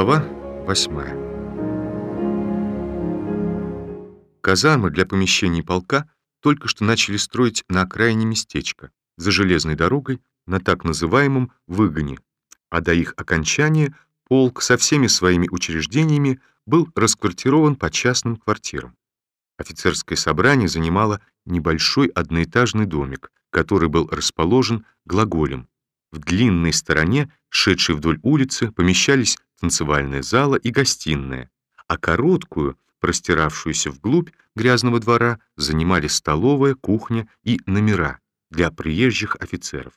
Глава восьмая. Казармы для помещений полка только что начали строить на окраине местечка, за железной дорогой, на так называемом выгоне, а до их окончания полк со всеми своими учреждениями был расквартирован по частным квартирам. Офицерское собрание занимало небольшой одноэтажный домик, который был расположен глаголем. В длинной стороне, шедшей вдоль улицы, помещались танцевальная зала и гостиная, а короткую, простиравшуюся вглубь грязного двора, занимали столовая, кухня и номера для приезжих офицеров.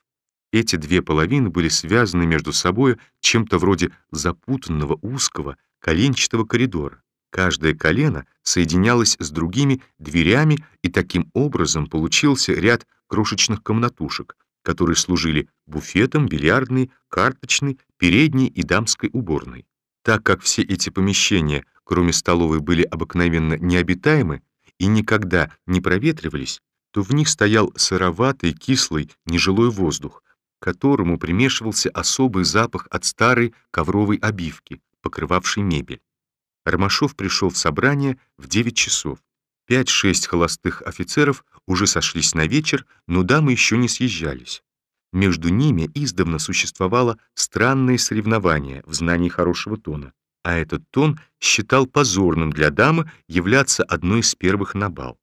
Эти две половины были связаны между собой чем-то вроде запутанного узкого коленчатого коридора. Каждое колено соединялось с другими дверями, и таким образом получился ряд крошечных комнатушек, которые служили буфетом, бильярдной, карточной, передней и дамской уборной. Так как все эти помещения, кроме столовой, были обыкновенно необитаемы и никогда не проветривались, то в них стоял сыроватый, кислый, нежилой воздух, к которому примешивался особый запах от старой ковровой обивки, покрывавшей мебель. Ромашов пришел в собрание в 9 часов. Пять-шесть холостых офицеров уже сошлись на вечер, но дамы еще не съезжались. Между ними издавна существовало странное соревнование в знании хорошего тона, а этот тон считал позорным для дамы являться одной из первых на бал.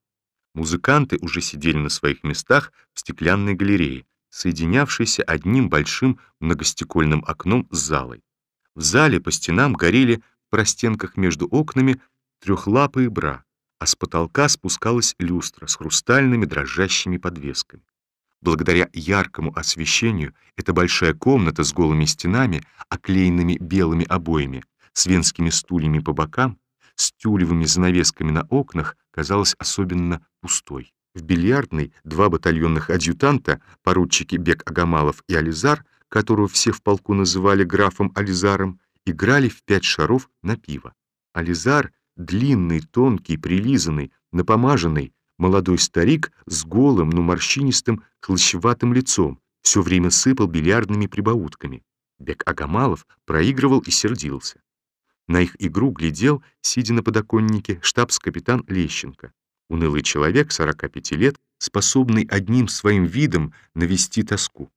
Музыканты уже сидели на своих местах в стеклянной галерее, соединявшейся одним большим многостекольным окном с залой. В зале по стенам горели в простенках между окнами трехлапые бра а с потолка спускалась люстра с хрустальными дрожащими подвесками. Благодаря яркому освещению эта большая комната с голыми стенами, оклеенными белыми обоями, с венскими стульями по бокам, с тюлевыми занавесками на окнах казалась особенно пустой. В бильярдной два батальонных адъютанта, поручики Бек Агамалов и Ализар, которого все в полку называли графом Ализаром, играли в пять шаров на пиво. Ализар длинный, тонкий, прилизанный, напомаженный, молодой старик с голым, но морщинистым, хлощеватым лицом, все время сыпал бильярдными прибаутками. Бек Агамалов проигрывал и сердился. На их игру глядел, сидя на подоконнике, штабс-капитан Лещенко. Унылый человек, 45 лет, способный одним своим видом навести тоску.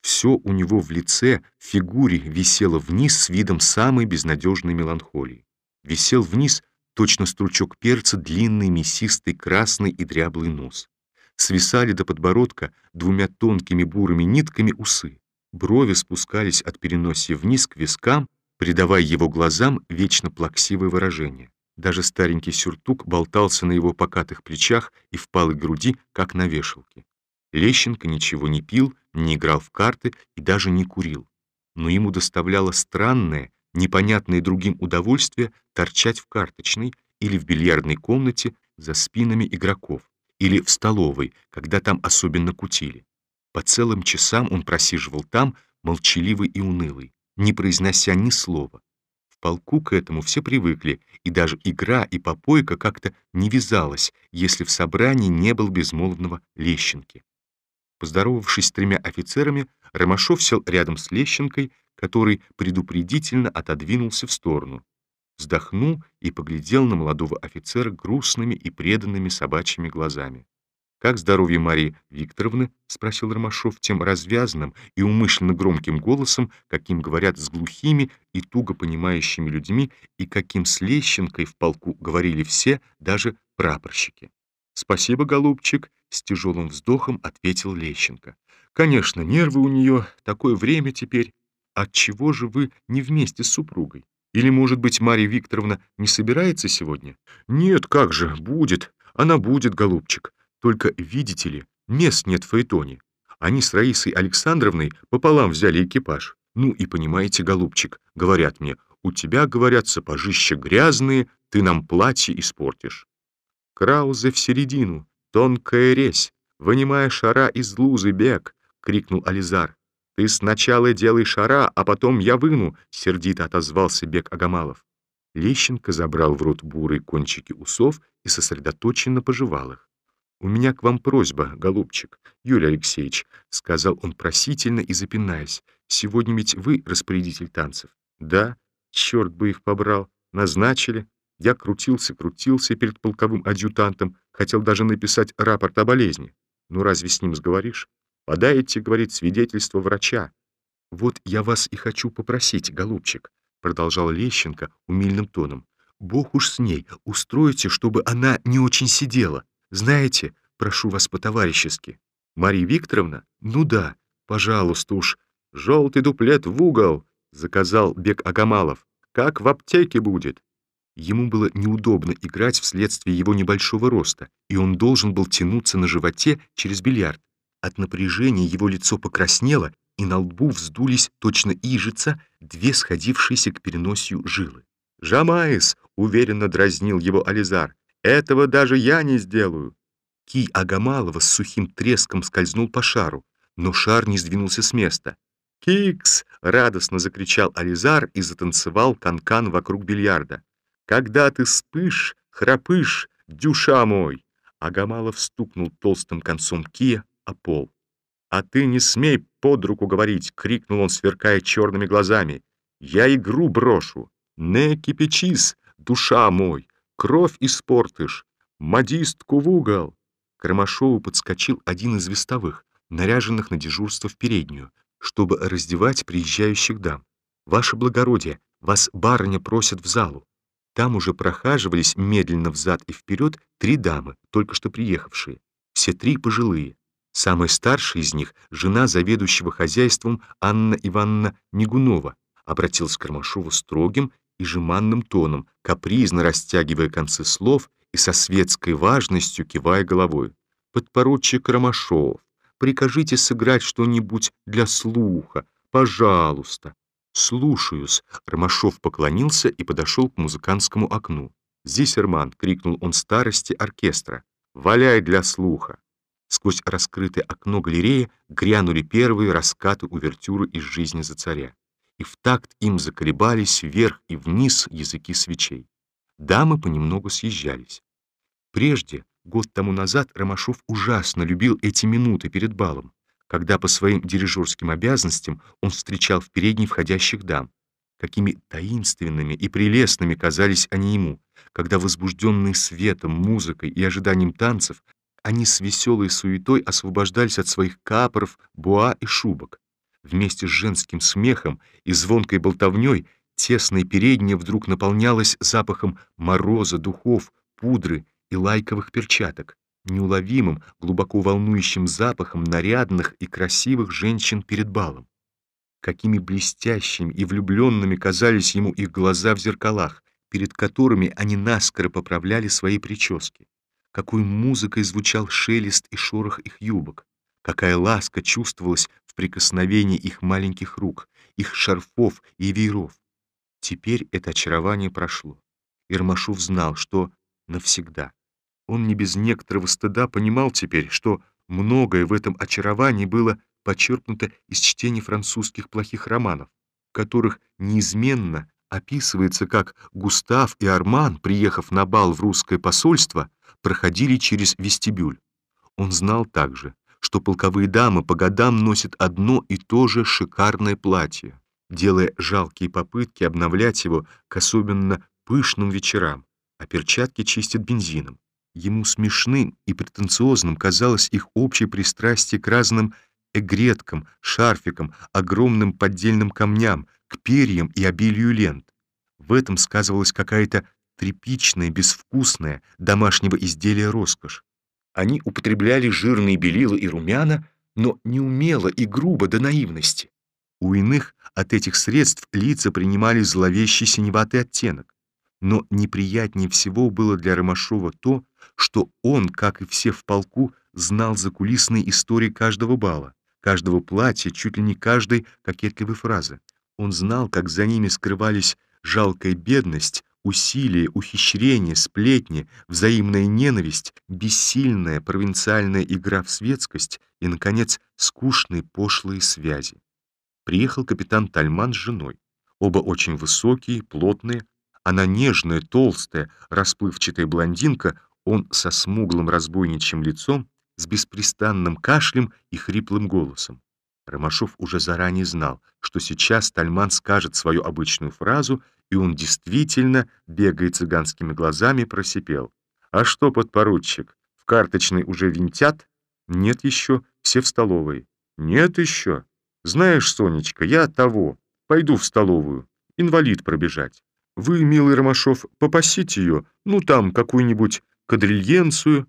Все у него в лице, в фигуре висело вниз с видом самой безнадежной меланхолии. Висел вниз точно стручок перца, длинный, мясистый, красный и дряблый нос. Свисали до подбородка двумя тонкими бурыми нитками усы. Брови спускались от переносия вниз к вискам, придавая его глазам вечно плаксивое выражение. Даже старенький сюртук болтался на его покатых плечах и впалой груди, как на вешалке. Лещенко ничего не пил, не играл в карты и даже не курил. Но ему доставляло странное, непонятное другим удовольствие торчать в карточной или в бильярдной комнате за спинами игроков, или в столовой, когда там особенно кутили. По целым часам он просиживал там, молчаливый и унылый, не произнося ни слова. В полку к этому все привыкли, и даже игра и попойка как-то не вязалась, если в собрании не был безмолвного Лещенки. Поздоровавшись с тремя офицерами, Ромашов сел рядом с Лещенкой, который предупредительно отодвинулся в сторону, вздохнул и поглядел на молодого офицера грустными и преданными собачьими глазами. «Как здоровье Марии Викторовны?» — спросил Ромашов тем развязанным и умышленно громким голосом, каким говорят с глухими и туго понимающими людьми, и каким с Лещенкой в полку говорили все, даже прапорщики. «Спасибо, голубчик», — с тяжелым вздохом ответил Лещенко. «Конечно, нервы у нее, такое время теперь. Отчего же вы не вместе с супругой? Или, может быть, Марья Викторовна не собирается сегодня? Нет, как же, будет. Она будет, голубчик. Только, видите ли, мест нет в Фаэтоне. Они с Раисой Александровной пополам взяли экипаж. Ну и понимаете, голубчик, говорят мне, у тебя, говорят, сапожища грязные, ты нам платье испортишь. Краузе в середину, тонкая резь, вынимая шара из лузы бег, крикнул Ализар. «Ты сначала делай шара, а потом я выну», — сердито отозвался Бек Агамалов. Лещенко забрал в рот бурые кончики усов и сосредоточенно пожевал их. «У меня к вам просьба, голубчик, Юрий Алексеевич», — сказал он просительно и запинаясь. «Сегодня ведь вы распорядитель танцев?» «Да». Черт бы их побрал. Назначили. Я крутился, крутился перед полковым адъютантом, хотел даже написать рапорт о болезни. Ну разве с ним сговоришь? Подайте, говорит, свидетельство врача. Вот я вас и хочу попросить, голубчик, продолжал Лещенко умильным тоном. Бог уж с ней, устройте, чтобы она не очень сидела. Знаете, прошу вас по-товарищески. Мария Викторовна? Ну да, пожалуйста уж. Желтый дуплет в угол, заказал Бек Агамалов. Как в аптеке будет. Ему было неудобно играть вследствие его небольшого роста, и он должен был тянуться на животе через бильярд. От напряжения его лицо покраснело, и на лбу вздулись точно ижица две сходившиеся к переносию жилы. «Жамаис!» — уверенно дразнил его Ализар. «Этого даже я не сделаю!» Кий Агамалова с сухим треском скользнул по шару, но шар не сдвинулся с места. «Кикс!» — радостно закричал Ализар и затанцевал канкан -кан вокруг бильярда. Когда ты спишь, храпышь, дюша мой!» Агамалов стукнул толстым концом кия о пол. «А ты не смей под руку говорить!» — крикнул он, сверкая черными глазами. «Я игру брошу! Не кипячись, душа мой! Кровь испортишь! Модистку в угол!» К Ромашову подскочил один из вестовых, наряженных на дежурство в переднюю, чтобы раздевать приезжающих дам. «Ваше благородие, вас барыня просят в залу». Там уже прохаживались медленно взад и вперед три дамы, только что приехавшие. Все три пожилые. Самая старшая из них — жена заведующего хозяйством Анна Ивановна Мигунова, обратилась к Кармашову строгим и жеманным тоном, капризно растягивая концы слов и со светской важностью кивая головой. «Подпоручик Ромашов, прикажите сыграть что-нибудь для слуха, пожалуйста». «Слушаюсь». Ромашов поклонился и подошел к музыкантскому окну. «Здесь, Эрман!» — крикнул он старости оркестра. «Валяй для слуха!» Сквозь раскрытое окно галереи грянули первые раскаты увертюры из жизни за царя. И в такт им заколебались вверх и вниз языки свечей. Дамы понемногу съезжались. Прежде, год тому назад, Ромашов ужасно любил эти минуты перед балом когда по своим дирижерским обязанностям он встречал в передней входящих дам. Какими таинственными и прелестными казались они ему, когда, возбужденные светом, музыкой и ожиданием танцев, они с веселой суетой освобождались от своих капоров, буа и шубок. Вместе с женским смехом и звонкой болтовней тесная передняя вдруг наполнялась запахом мороза, духов, пудры и лайковых перчаток неуловимым, глубоко волнующим запахом нарядных и красивых женщин перед балом. Какими блестящими и влюбленными казались ему их глаза в зеркалах, перед которыми они наскоро поправляли свои прически. Какой музыкой звучал шелест и шорох их юбок. Какая ласка чувствовалась в прикосновении их маленьких рук, их шарфов и вееров. Теперь это очарование прошло. Ирмашов знал, что навсегда. Он не без некоторого стыда понимал теперь, что многое в этом очаровании было почерпнуто из чтения французских плохих романов, в которых неизменно описывается, как Густав и Арман, приехав на бал в русское посольство, проходили через вестибюль. Он знал также, что полковые дамы по годам носят одно и то же шикарное платье, делая жалкие попытки обновлять его к особенно пышным вечерам, а перчатки чистят бензином. Ему смешным и претенциозным казалось их общее пристрастие к разным эгреткам, шарфикам, огромным поддельным камням, к перьям и обилию лент. В этом сказывалась какая-то тряпичная, безвкусная, домашнего изделия роскошь. Они употребляли жирные белила и румяна, но неумело и грубо до наивности. У иных от этих средств лица принимали зловещий синеватый оттенок. Но неприятнее всего было для Ромашова то, что он, как и все в полку, знал закулисные истории каждого бала, каждого платья, чуть ли не каждой кокетливой фразы. Он знал, как за ними скрывались жалкая бедность, усилия, ухищрения, сплетни, взаимная ненависть, бессильная провинциальная игра в светскость и, наконец, скучные пошлые связи. Приехал капитан Тальман с женой. Оба очень высокие, плотные, она нежная, толстая, расплывчатая блондинка, он со смуглым разбойничьим лицом, с беспрестанным кашлем и хриплым голосом. Ромашов уже заранее знал, что сейчас Тальман скажет свою обычную фразу и он действительно, бегая цыганскими глазами, просипел. «А что, подпоручик, в карточной уже винтят?» «Нет еще, все в столовой». «Нет еще. Знаешь, Сонечка, я того. Пойду в столовую. Инвалид пробежать. Вы, милый Ромашов, попасите ее, ну там какую-нибудь кадрильенцию».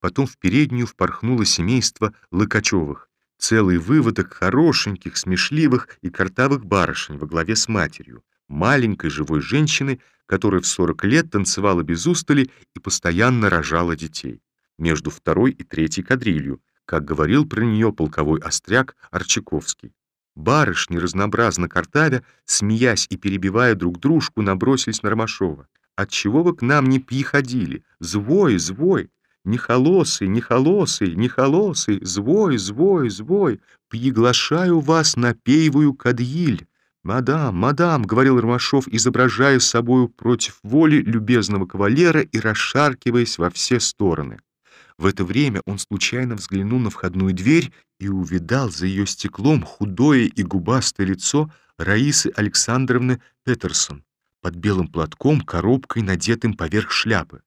Потом в переднюю впорхнуло семейство Лыкачевых. Целый выводок хорошеньких, смешливых и картавых барышень во главе с матерью, маленькой живой женщины, которая в 40 лет танцевала без устали и постоянно рожала детей. Между второй и третьей кадрилью, как говорил про нее полковой остряк Арчаковский. Барышни, разнообразно картавя, смеясь и перебивая друг дружку, набросились на Ромашова. «Отчего вы к нам не приходили? Звой, звой! Не холосый, не холосый, не холосый, звой, звой, звой! Приглашаю вас на пейвую кадьиль!» «Мадам, мадам!» — говорил Ромашов, изображая собою против воли любезного кавалера и расшаркиваясь во все стороны. В это время он случайно взглянул на входную дверь и увидал за ее стеклом худое и губастое лицо Раисы Александровны Петерсон под белым платком, коробкой, надетым поверх шляпы.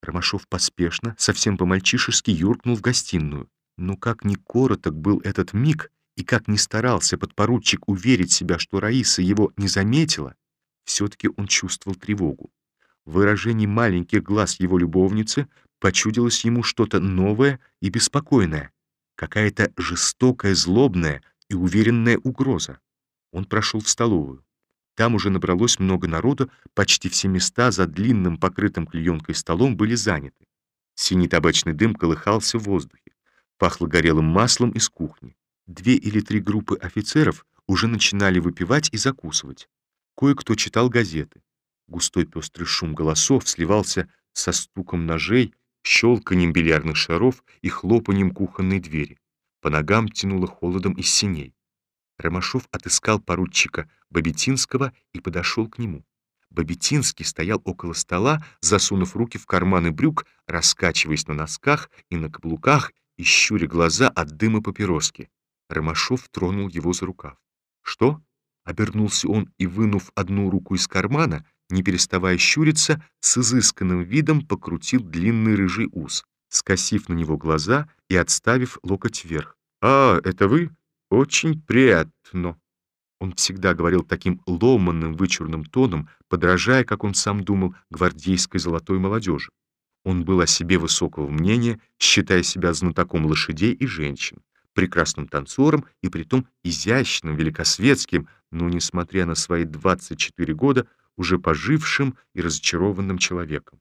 Ромашов поспешно, совсем по-мальчишески юркнул в гостиную. Но как ни короток был этот миг, и как ни старался подпоручик уверить себя, что Раиса его не заметила, все-таки он чувствовал тревогу. В выражении маленьких глаз его любовницы почудилось ему что-то новое и беспокойное, какая-то жестокая, злобная и уверенная угроза. Он прошел в столовую. Там уже набралось много народу, почти все места за длинным покрытым клеенкой столом были заняты. Синий табачный дым колыхался в воздухе. Пахло горелым маслом из кухни. Две или три группы офицеров уже начинали выпивать и закусывать. Кое-кто читал газеты. Густой пестрый шум голосов сливался со стуком ножей, щелканием бильярдных шаров и хлопанием кухонной двери. По ногам тянуло холодом из синей. Ромашов отыскал поручика Бабетинского и подошел к нему. Бабетинский стоял около стола, засунув руки в карманы брюк, раскачиваясь на носках и на каблуках и щуря глаза от дыма папироски. Ромашов тронул его за рукав. «Что?» — обернулся он и, вынув одну руку из кармана, не переставая щуриться, с изысканным видом покрутил длинный рыжий ус, скосив на него глаза и отставив локоть вверх. «А, это вы? Очень приятно!» Он всегда говорил таким ломанным, вычурным тоном, подражая, как он сам думал, гвардейской золотой молодежи. Он был о себе высокого мнения, считая себя знатоком лошадей и женщин прекрасным танцором и притом изящным, великосветским, но, несмотря на свои 24 года, уже пожившим и разочарованным человеком.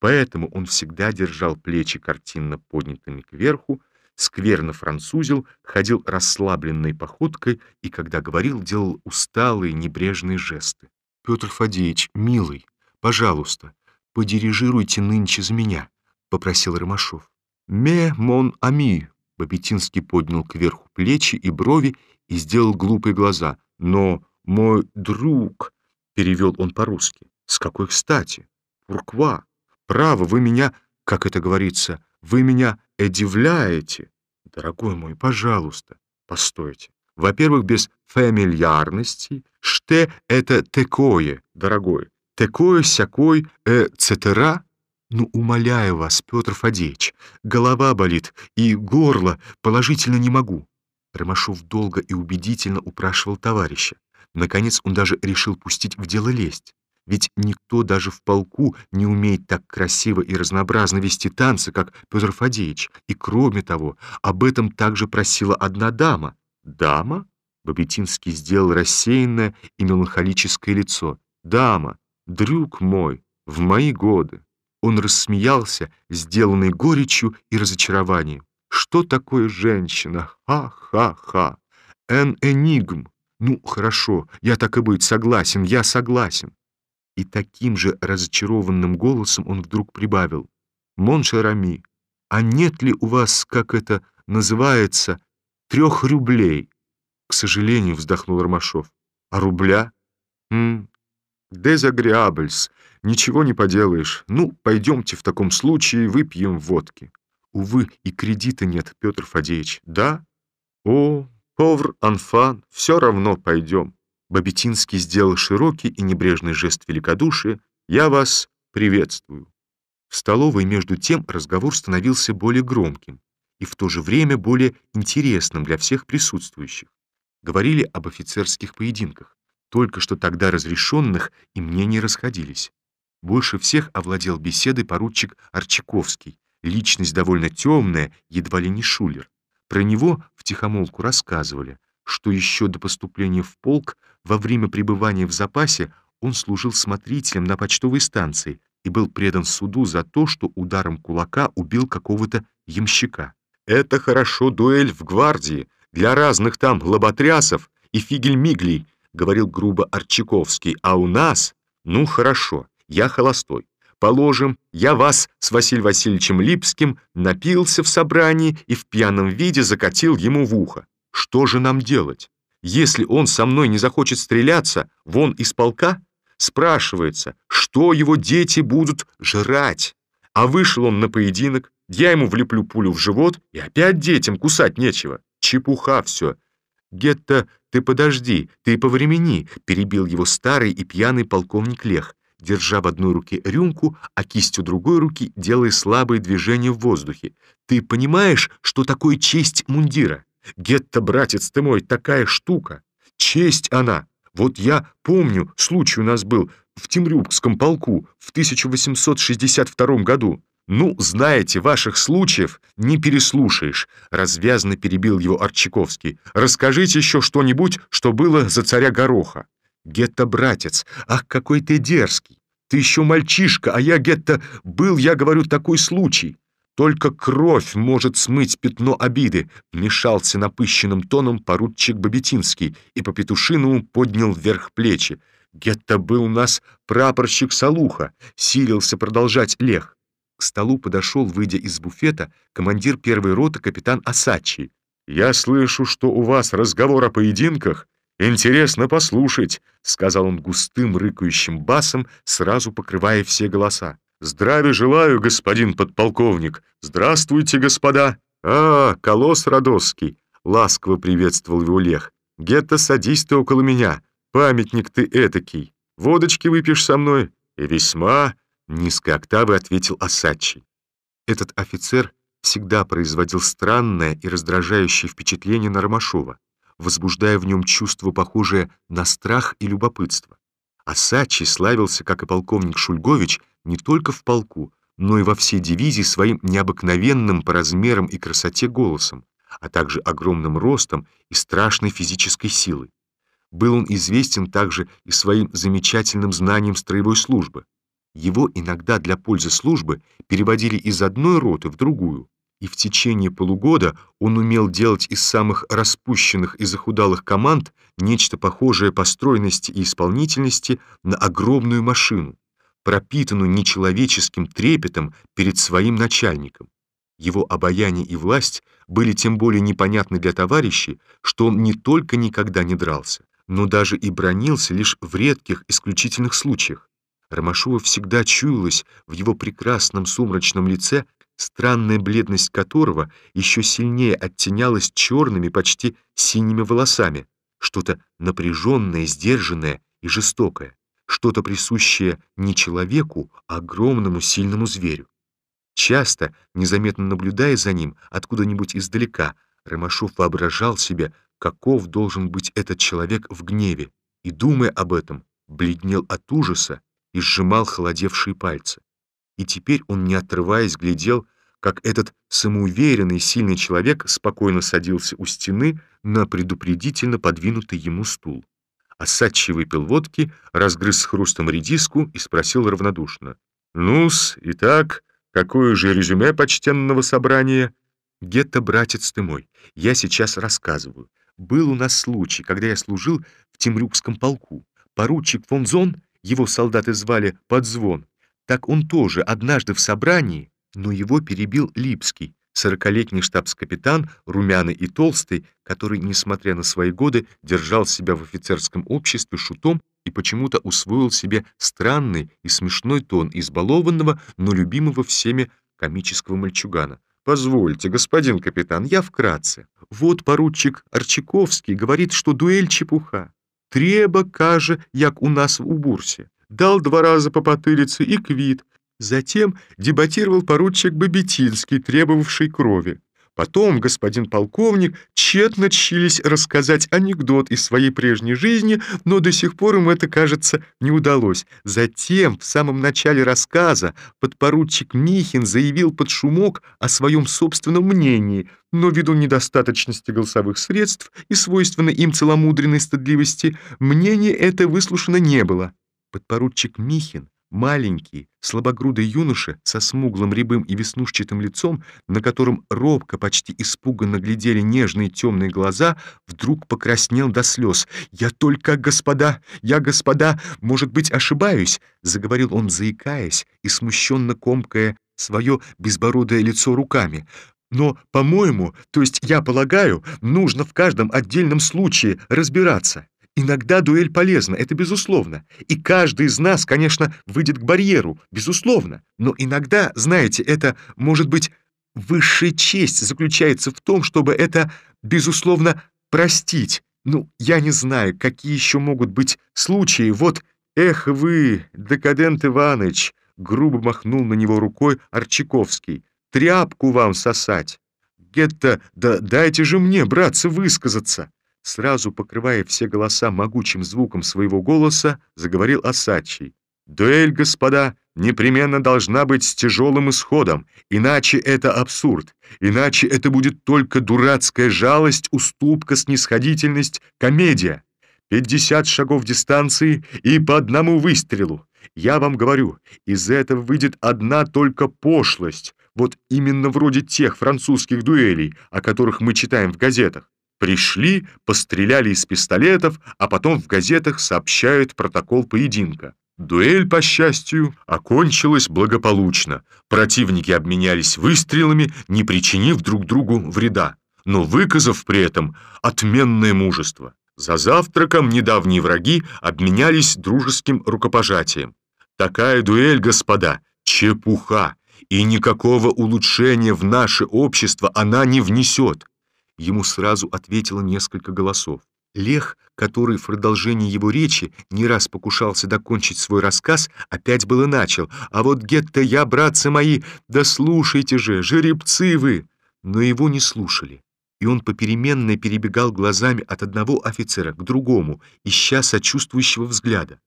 Поэтому он всегда держал плечи картинно поднятыми кверху, скверно французил, ходил расслабленной походкой и, когда говорил, делал усталые небрежные жесты. «Петр Фадеевич, милый, пожалуйста, подирижируйте нынче за меня», — попросил Ромашов. «Ме мон ами», Бабетинский поднял кверху плечи и брови и сделал глупые глаза. «Но мой друг...» — перевел он по-русски. «С какой кстати? Пурква? Право, вы меня, как это говорится, вы меня эдивляете. Дорогой мой, пожалуйста, постойте. Во-первых, без фамильярности. Что это такое, дорогой? Такое, сякой, э, цетера? Ну, умоляю вас, Петр Фадеевич, голова болит и горло, положительно не могу. Ромашов долго и убедительно упрашивал товарища. Наконец он даже решил пустить в дело лесть. Ведь никто даже в полку не умеет так красиво и разнообразно вести танцы, как Петр Фадеевич. И кроме того, об этом также просила одна дама. «Дама?» — Бабетинский сделал рассеянное и меланхолическое лицо. «Дама, друг мой, в мои годы». Он рассмеялся, сделанный горечью и разочарованием. «Что такое женщина? Ха-ха-ха! Эн энигм! Ну, хорошо, я так и быть, согласен, я согласен!» И таким же разочарованным голосом он вдруг прибавил. «Моншерами, а нет ли у вас, как это называется, трех рублей?» «К сожалению», — вздохнул Ромашов. «А рубля?» «М Дезагриабльс. Ничего не поделаешь. Ну, пойдемте в таком случае выпьем водки. Увы, и кредита нет, Петр Фадеевич. Да? О, повр, анфан, все равно пойдем. Бабетинский сделал широкий и небрежный жест великодушия. «Я вас приветствую». В столовой, между тем, разговор становился более громким и в то же время более интересным для всех присутствующих. Говорили об офицерских поединках, только что тогда разрешенных, и мнения расходились. Больше всех овладел беседой поручик Арчаковский, личность довольно темная, едва ли не шулер. Про него втихомолку рассказывали, что еще до поступления в полк, во время пребывания в запасе, он служил смотрителем на почтовой станции и был предан суду за то, что ударом кулака убил какого-то ямщика. «Это хорошо дуэль в гвардии, для разных там лоботрясов и фигель-миглей», говорил грубо Арчаковский, «а у нас, ну хорошо, я холостой. Положим, я вас с Василием Васильевичем Липским напился в собрании и в пьяном виде закатил ему в ухо. Что же нам делать? Если он со мной не захочет стреляться, вон из полка, спрашивается, что его дети будут жрать. А вышел он на поединок, я ему влеплю пулю в живот, и опять детям кусать нечего. Чепуха все. Гетто, ты подожди, ты повремени, перебил его старый и пьяный полковник Лех держа в одной руке рюмку, а кистью другой руки делая слабые движения в воздухе. «Ты понимаешь, что такое честь мундира? Гетто, братец ты мой, такая штука! Честь она! Вот я помню, случай у нас был в Темрюкском полку в 1862 году. «Ну, знаете, ваших случаев не переслушаешь», — развязно перебил его Арчаковский. «Расскажите еще что-нибудь, что было за царя Гороха». Гетто, братец, ах, какой ты дерзкий! Ты еще мальчишка, а я, Гетто, был, я говорю, такой случай. Только кровь может смыть пятно обиды, вмешался напыщенным тоном поручик Бабетинский и по петушиному поднял вверх плечи. Гетто был у нас прапорщик Салуха, силился продолжать Лех. К столу подошел, выйдя из буфета, командир первой роты капитан Асачи. «Я слышу, что у вас разговор о поединках «Интересно послушать», — сказал он густым рыкающим басом, сразу покрывая все голоса. «Здравия желаю, господин подполковник! Здравствуйте, господа!» «А, колосс Родосский!» — ласково приветствовал его Лех. «Гетто, садись ты около меня. Памятник ты этакий. Водочки выпьешь со мной?» «И весьма...» — низкой октавы ответил Осадчий. Этот офицер всегда производил странное и раздражающее впечатление на Ромашова возбуждая в нем чувство, похожее на страх и любопытство. А Сачи славился, как и полковник Шульгович, не только в полку, но и во всей дивизии своим необыкновенным по размерам и красоте голосом, а также огромным ростом и страшной физической силой. Был он известен также и своим замечательным знанием строевой службы. Его иногда для пользы службы переводили из одной роты в другую, и в течение полугода он умел делать из самых распущенных и захудалых команд нечто похожее по стройности и исполнительности на огромную машину, пропитанную нечеловеческим трепетом перед своим начальником. Его обаяние и власть были тем более непонятны для товарищей, что он не только никогда не дрался, но даже и бронился лишь в редких исключительных случаях. Ромашова всегда чуялась в его прекрасном сумрачном лице странная бледность которого еще сильнее оттенялась черными, почти синими волосами, что-то напряженное, сдержанное и жестокое, что-то присущее не человеку, а огромному сильному зверю. Часто, незаметно наблюдая за ним откуда-нибудь издалека, Ромашов воображал себе, каков должен быть этот человек в гневе, и, думая об этом, бледнел от ужаса и сжимал холодевшие пальцы и теперь он, не отрываясь, глядел, как этот самоуверенный, сильный человек спокойно садился у стены на предупредительно подвинутый ему стул. Осадчий выпил водки, разгрыз с хрустом редиску и спросил равнодушно. «Ну-с, итак, какое же резюме почтенного собрания?» «Гетто, братец ты мой, я сейчас рассказываю. Был у нас случай, когда я служил в Темрюкском полку. Поручик фон Зон, его солдаты звали Подзвон, так он тоже однажды в собрании, но его перебил Липский, сорокалетний штабс-капитан, румяный и толстый, который, несмотря на свои годы, держал себя в офицерском обществе шутом и почему-то усвоил себе странный и смешной тон избалованного, но любимого всеми комического мальчугана. «Позвольте, господин капитан, я вкратце. Вот поручик Арчаковский говорит, что дуэль чепуха. Треба, каже, як у нас в Убурсе. Дал два раза по потылице и квит. Затем дебатировал поручик Бабетинский, требовавший крови. Потом господин полковник тщетно чились рассказать анекдот из своей прежней жизни, но до сих пор им это, кажется, не удалось. Затем, в самом начале рассказа, подпоручик Михин заявил под шумок о своем собственном мнении, но ввиду недостаточности голосовых средств и свойственной им целомудренной стыдливости, мнение это выслушано не было. Подпоручик Михин Маленький, слабогрудый юноша со смуглым рябым и веснушчатым лицом, на котором робко, почти испуганно глядели нежные темные глаза, вдруг покраснел до слез. «Я только, господа, я, господа, может быть, ошибаюсь», — заговорил он, заикаясь и смущенно комкая свое безбородое лицо руками. «Но, по-моему, то есть я полагаю, нужно в каждом отдельном случае разбираться». Иногда дуэль полезна, это безусловно. И каждый из нас, конечно, выйдет к барьеру, безусловно. Но иногда, знаете, это, может быть, высшая честь заключается в том, чтобы это, безусловно, простить. Ну, я не знаю, какие еще могут быть случаи. Вот, эх вы, декадент Иваныч, грубо махнул на него рукой Арчаковский. Тряпку вам сосать. Гетто, да дайте же мне, братцы, высказаться. Сразу покрывая все голоса могучим звуком своего голоса, заговорил Осадчий. «Дуэль, господа, непременно должна быть с тяжелым исходом, иначе это абсурд, иначе это будет только дурацкая жалость, уступка, снисходительность, комедия. Пятьдесят шагов дистанции и по одному выстрелу. Я вам говорю, из этого выйдет одна только пошлость, вот именно вроде тех французских дуэлей, о которых мы читаем в газетах. Пришли, постреляли из пистолетов, а потом в газетах сообщают протокол поединка. Дуэль, по счастью, окончилась благополучно. Противники обменялись выстрелами, не причинив друг другу вреда, но выказав при этом отменное мужество. За завтраком недавние враги обменялись дружеским рукопожатием. Такая дуэль, господа, чепуха, и никакого улучшения в наше общество она не внесет. Ему сразу ответило несколько голосов. Лех, который в продолжении его речи не раз покушался докончить свой рассказ, опять было начал. «А вот гетто я, братцы мои, да слушайте же, жеребцы вы!» Но его не слушали, и он попеременно перебегал глазами от одного офицера к другому, ища сочувствующего взгляда.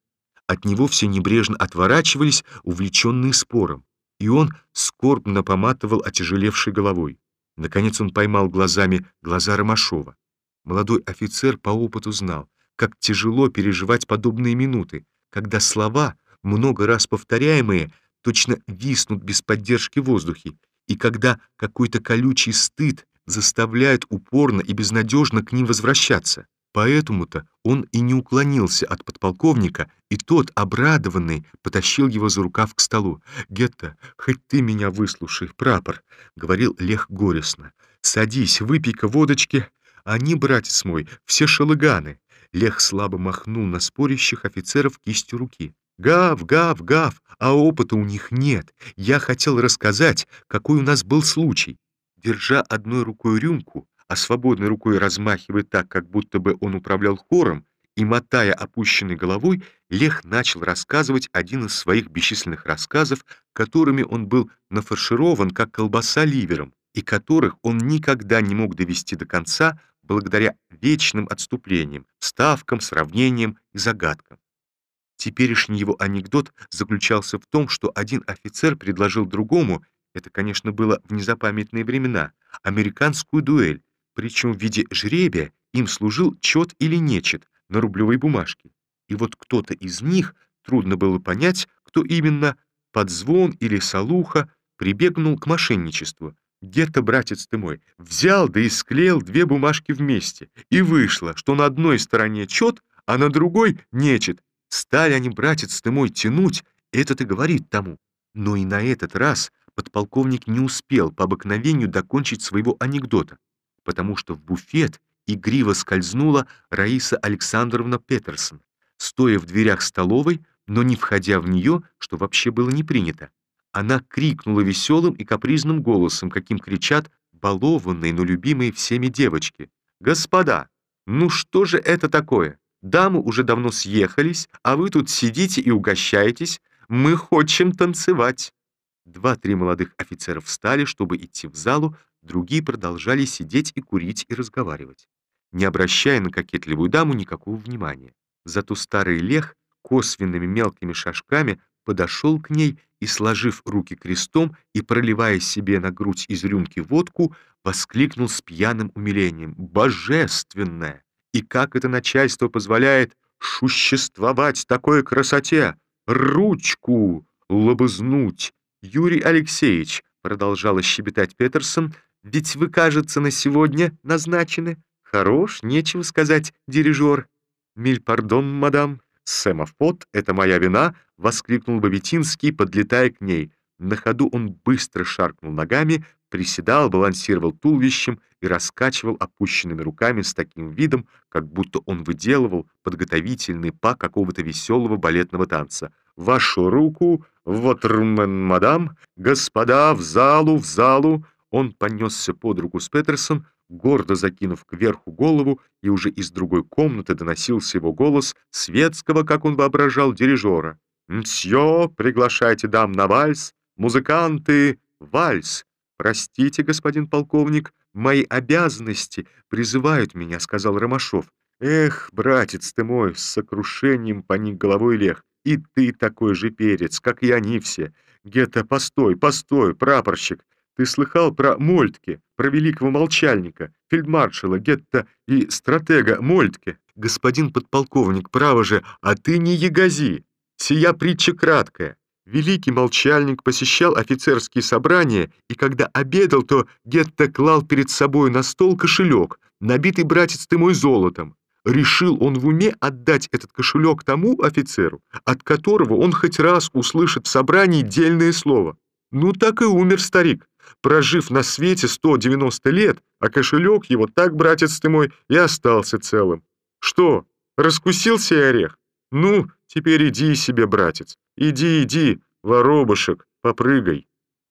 От него все небрежно отворачивались, увлеченные спором, и он скорбно поматывал отяжелевшей головой. Наконец он поймал глазами глаза Ромашова. Молодой офицер по опыту знал, как тяжело переживать подобные минуты, когда слова, много раз повторяемые, точно виснут без поддержки в воздухе, и когда какой-то колючий стыд заставляет упорно и безнадежно к ним возвращаться. Поэтому-то он и не уклонился от подполковника, и тот, обрадованный, потащил его за рукав к столу. «Гетто, хоть ты меня выслушай, прапор», — говорил Лех горестно. «Садись, выпей-ка водочки. Они, братец мой, все шалыганы». Лех слабо махнул на спорящих офицеров кистью руки. «Гав, гав, гав, а опыта у них нет. Я хотел рассказать, какой у нас был случай». Держа одной рукой рюмку, а свободной рукой размахивая так, как будто бы он управлял хором, и, мотая опущенной головой, Лех начал рассказывать один из своих бесчисленных рассказов, которыми он был нафарширован, как колбаса ливером, и которых он никогда не мог довести до конца благодаря вечным отступлениям, ставкам, сравнениям и загадкам. Теперешний его анекдот заключался в том, что один офицер предложил другому, это, конечно, было в незапамятные времена, американскую дуэль, причем в виде жребия им служил чет или нечет на рублевой бумажке. И вот кто-то из них, трудно было понять, кто именно, под звон или салуха, прибегнул к мошенничеству. Где-то, братец ты мой, взял да и склеил две бумажки вместе, и вышло, что на одной стороне чет, а на другой нечет. Стали они, братец ты мой, тянуть, это-то говорит тому. Но и на этот раз подполковник не успел по обыкновению докончить своего анекдота потому что в буфет игриво скользнула Раиса Александровна Петерсон, стоя в дверях столовой, но не входя в нее, что вообще было не принято. Она крикнула веселым и капризным голосом, каким кричат балованные, но любимые всеми девочки. «Господа, ну что же это такое? Дамы уже давно съехались, а вы тут сидите и угощаетесь. Мы хотим танцевать». Два-три молодых офицера встали, чтобы идти в залу, другие продолжали сидеть и курить и разговаривать, не обращая на кокетливую даму никакого внимания. Зато старый лех косвенными мелкими шажками подошел к ней и, сложив руки крестом и проливая себе на грудь из рюмки водку, воскликнул с пьяным умилением «Божественное! И как это начальство позволяет существовать такой красоте? Ручку лобызнуть! Юрий Алексеевич!» — продолжала щебетать Петерсон. «Ведь вы, кажется, на сегодня назначены. Хорош, нечего сказать, дирижер. Миль пардон, мадам, «Семафот — это моя вина!» — воскликнул Бабетинский, подлетая к ней. На ходу он быстро шаркнул ногами, приседал, балансировал туловищем и раскачивал опущенными руками с таким видом, как будто он выделывал подготовительный па какого-то веселого балетного танца. «Вашу руку! Вот, мадам! Господа, в залу, в залу!» Он понесся под руку с Петерсон, гордо закинув кверху голову, и уже из другой комнаты доносился его голос светского, как он воображал, дирижера. «Мсье, приглашайте дам на вальс! Музыканты, вальс! Простите, господин полковник, мои обязанности призывают меня», — сказал Ромашов. «Эх, братец ты мой!» — с сокрушением поник головой Лех. «И ты такой же перец, как и они все! Гетто, постой, постой, прапорщик! Ты слыхал про Мольтке, про великого молчальника, фельдмаршала Гетта и стратега Мольтке? Господин подполковник, право же, а ты не ягози. Сия притча краткая. Великий молчальник посещал офицерские собрания, и когда обедал, то Гетта клал перед собой на стол кошелек, набитый, братец ты мой, золотом. Решил он в уме отдать этот кошелек тому офицеру, от которого он хоть раз услышит в собрании дельное слово. Ну так и умер старик прожив на свете 190 лет, а кошелек его так, братец ты мой, и остался целым. Что, раскусился и орех? Ну, теперь иди себе, братец, иди, иди, воробушек, попрыгай.